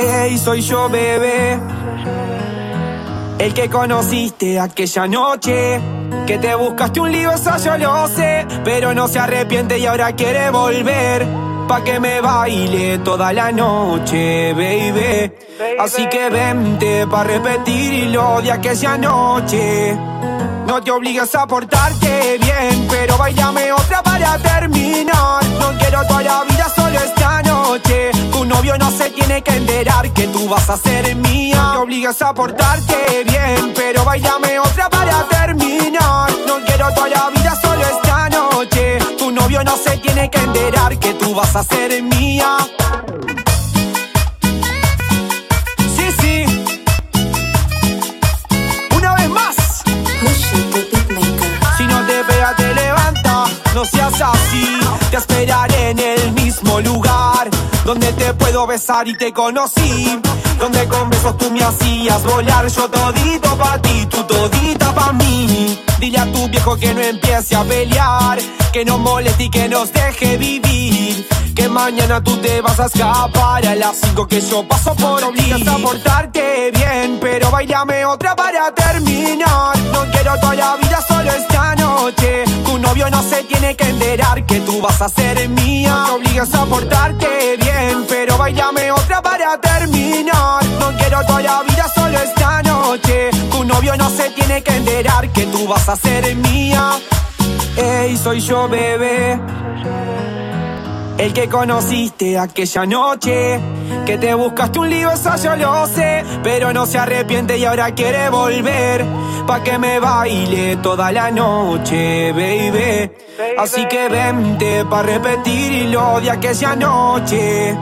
Ey, soy yo, bebé. El que conociste aquella noche. Que te buscaste un lío, eso yo lo sé. Pero no se arrepiente y ahora quiere volver. Pa' que me baile toda la noche, baby. Así que vente pa' repetir lo de aquella noche. No te obligues a portarte bien, pero bailame otra para terminar. No quiero toda la vida, solo esta noche. Tu novio no se tiene que enterar que tú vas a ser mía. No te obligues a portarte bien, pero bailame otra para terminar. No quiero toda la vida, solo esta noche. Tu novio no se tiene que enterar que tú vas a ser mía. Sí, sí. Una vez más. Si no te pega, te levanta. No seas así. Te esperaré en el mismo lugar. Donde te puedo besar y te conocí. Donde con besos tú me hacías volar. Yo todito pa' ti, tú todita pa' mí. Dile a tu viejo que no empiece a pelear. Que no moleste y que nos deje vivir. Que mañana tú te vas a escapar a las 5 que yo paso por obligas a portarte bien. Pero bailame otra para terminar. No quiero toda tú vas a ser mía. No te obligas a portarte bien. Pero bailame otra para terminar. No quiero toda la vida, solo esta noche. Tu novio no se tiene que enterar que tú vas a ser mía. Ey, soy yo, bebé. El que conociste aquella noche. Que te buscaste un lío, eso yo lo sé. Pero no se arrepiente y ahora quiere volver. Pa' que me baile toda la noche, baby. Así que vente pa' repetir lo de aquella noche.